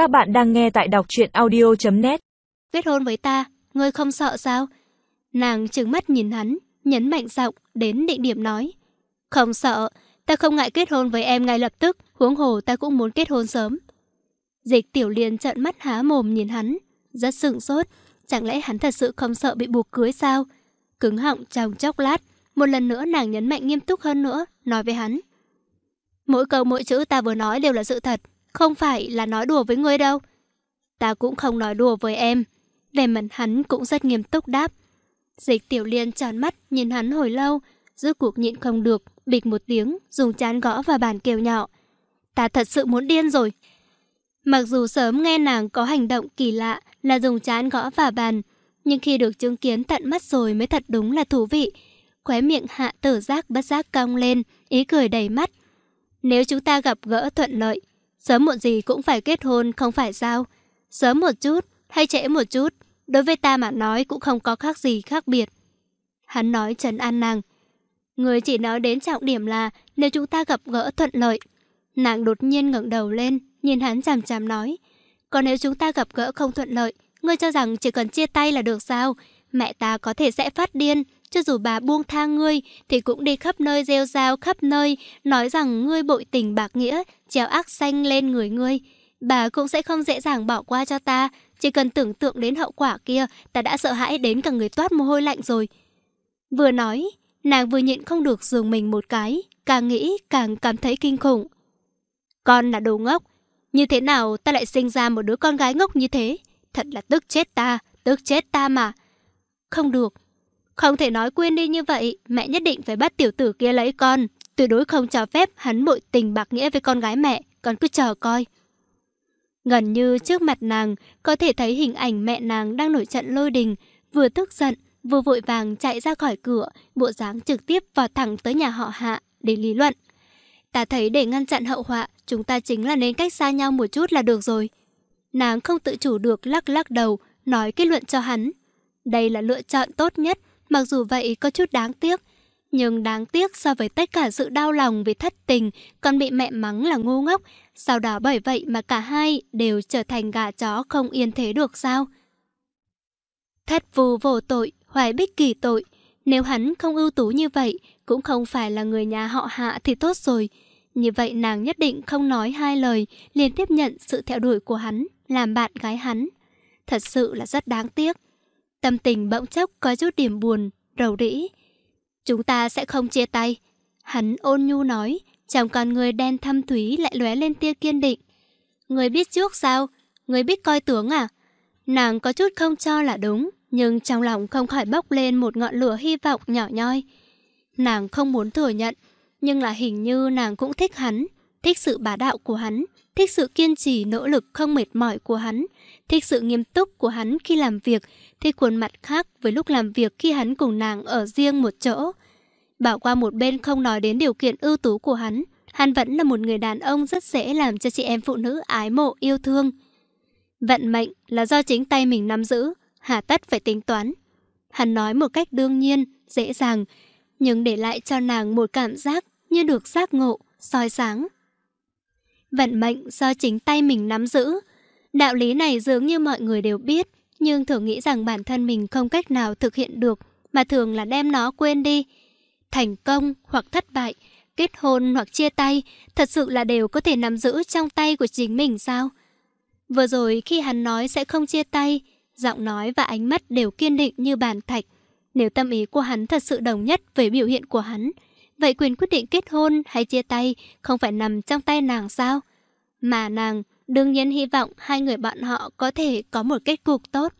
Các bạn đang nghe tại đọc truyện audio.net Kết hôn với ta, ngươi không sợ sao? Nàng trừng mắt nhìn hắn, nhấn mạnh giọng đến định điểm nói. Không sợ, ta không ngại kết hôn với em ngay lập tức, huống hồ ta cũng muốn kết hôn sớm. Dịch tiểu liên trợn mắt há mồm nhìn hắn, rất sừng sốt. Chẳng lẽ hắn thật sự không sợ bị buộc cưới sao? Cứng họng trong chốc lát, một lần nữa nàng nhấn mạnh nghiêm túc hơn nữa, nói với hắn. Mỗi câu mỗi chữ ta vừa nói đều là sự thật, không phải là nói đùa với ngươi đâu. Ta cũng không nói đùa với em. Về mặt hắn cũng rất nghiêm túc đáp. Dịch tiểu liên tròn mắt nhìn hắn hồi lâu, rốt cuộc nhịn không được, bịch một tiếng, dùng chán gõ vào bàn kêu nhỏ. Ta thật sự muốn điên rồi. Mặc dù sớm nghe nàng có hành động kỳ lạ là dùng chán gõ vào bàn, nhưng khi được chứng kiến tận mắt rồi mới thật đúng là thú vị. Khóe miệng hạ tử giác bất giác cong lên, ý cười đầy mắt. Nếu chúng ta gặp gỡ thuận lợi, sớm muộn gì cũng phải kết hôn không phải sao? Sớm một chút hay trễ một chút, đối với ta mà nói cũng không có khác gì khác biệt. Hắn nói trấn an nàng. Người chỉ nói đến trọng điểm là nếu chúng ta gặp gỡ thuận lợi. Nàng đột nhiên ngẩng đầu lên, nhìn hắn chằm chằm nói. Còn nếu chúng ta gặp gỡ không thuận lợi, ngươi cho rằng chỉ cần chia tay là được sao? Mẹ ta có thể sẽ phát điên, cho dù bà buông tha ngươi thì cũng đi khắp nơi rêu rao khắp nơi, nói rằng ngươi bội tình bạc nghĩa, treo ác xanh lên người ngươi. Bà cũng sẽ không dễ dàng bỏ qua cho ta, chỉ cần tưởng tượng đến hậu quả kia, ta đã sợ hãi đến cả người toát mồ hôi lạnh rồi. Vừa nói, nàng vừa nhịn không được giường mình một cái, càng nghĩ càng cảm thấy kinh khủng. Con là đồ ngốc, như thế nào ta lại sinh ra một đứa con gái ngốc như thế? Thật là tức chết ta, tức chết ta mà. Không được, không thể nói quên đi như vậy, mẹ nhất định phải bắt tiểu tử kia lấy con. Tuyệt đối không cho phép hắn bội tình bạc nghĩa với con gái mẹ, con cứ chờ coi. Gần như trước mặt nàng, có thể thấy hình ảnh mẹ nàng đang nổi trận lôi đình, vừa tức giận, vừa vội vàng chạy ra khỏi cửa, bộ dáng trực tiếp vào thẳng tới nhà họ hạ để lý luận. Ta thấy để ngăn chặn hậu họa, chúng ta chính là nên cách xa nhau một chút là được rồi. Nàng không tự chủ được lắc lắc đầu, nói kết luận cho hắn. Đây là lựa chọn tốt nhất, mặc dù vậy có chút đáng tiếc. Nhưng đáng tiếc so với tất cả sự đau lòng vì thất tình, còn bị mẹ mắng là ngu ngốc. Sau đó bởi vậy mà cả hai đều trở thành gà chó không yên thế được sao? Thất vù vô tội, hoài bích kỳ tội. Nếu hắn không ưu tú như vậy, cũng không phải là người nhà họ hạ thì tốt rồi. Như vậy nàng nhất định không nói hai lời, liền tiếp nhận sự theo đuổi của hắn, làm bạn gái hắn. Thật sự là rất đáng tiếc. Tâm tình bỗng chốc có chút điểm buồn, rầu rĩ. Chúng ta sẽ không chia tay. Hắn ôn nhu nói, trong con người đen thâm thúy lại lóe lên tia kiên định. Người biết trước sao? Người biết coi tướng à? Nàng có chút không cho là đúng, nhưng trong lòng không khỏi bốc lên một ngọn lửa hy vọng nhỏ nhoi. Nàng không muốn thừa nhận, nhưng là hình như nàng cũng thích hắn, thích sự bá đạo của hắn, thích sự kiên trì nỗ lực không mệt mỏi của hắn, thích sự nghiêm túc của hắn khi làm việc, thích khuôn mặt khác với lúc làm việc khi hắn cùng nàng ở riêng một chỗ. Bảo qua một bên không nói đến điều kiện ưu tú của hắn, hắn vẫn là một người đàn ông rất dễ làm cho chị em phụ nữ ái mộ yêu thương. Vận mệnh là do chính tay mình nắm giữ, hà tất phải tính toán. Hắn nói một cách đương nhiên, dễ dàng, nhưng để lại cho nàng một cảm giác như được giác ngộ, soi sáng. Vận mệnh do chính tay mình nắm giữ. Đạo lý này dường như mọi người đều biết, nhưng thường nghĩ rằng bản thân mình không cách nào thực hiện được, mà thường là đem nó quên đi. Thành công hoặc thất bại, kết hôn hoặc chia tay, thật sự là đều có thể nắm giữ trong tay của chính mình sao? Vừa rồi khi hắn nói sẽ không chia tay, giọng nói và ánh mắt đều kiên định như bàn thạch. Nếu tâm ý của hắn thật sự đồng nhất với biểu hiện của hắn, vậy quyền quyết định kết hôn hay chia tay không phải nằm trong tay nàng sao? Mà nàng đương nhiên hy vọng hai người bạn họ có thể có một kết cục tốt.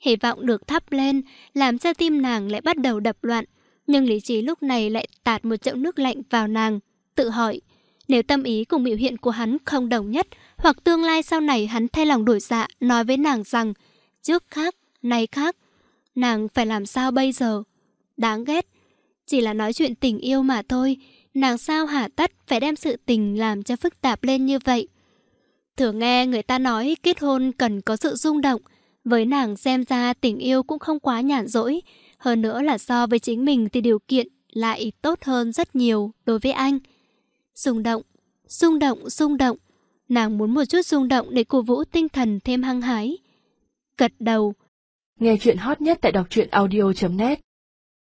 Hy vọng được thắp lên, làm cho tim nàng lại bắt đầu đập loạn. Nhưng lý trí lúc này lại tạt một chậu nước lạnh vào nàng, tự hỏi. Nếu tâm ý cùng biểu hiện của hắn không đồng nhất, hoặc tương lai sau này hắn thay lòng đổi dạ nói với nàng rằng trước khác, nay khác, nàng phải làm sao bây giờ? Đáng ghét, chỉ là nói chuyện tình yêu mà thôi, nàng sao hả tất phải đem sự tình làm cho phức tạp lên như vậy. Thường nghe người ta nói kết hôn cần có sự rung động, với nàng xem ra tình yêu cũng không quá nhàn rỗi, hơn nữa là so với chính mình thì điều kiện lại tốt hơn rất nhiều đối với anh. Rung động, rung động, rung động. Nàng muốn một chút rung động để cổ vũ tinh thần thêm hăng hái. Gật đầu. Nghe chuyện hot nhất tại đọc truyện audio.net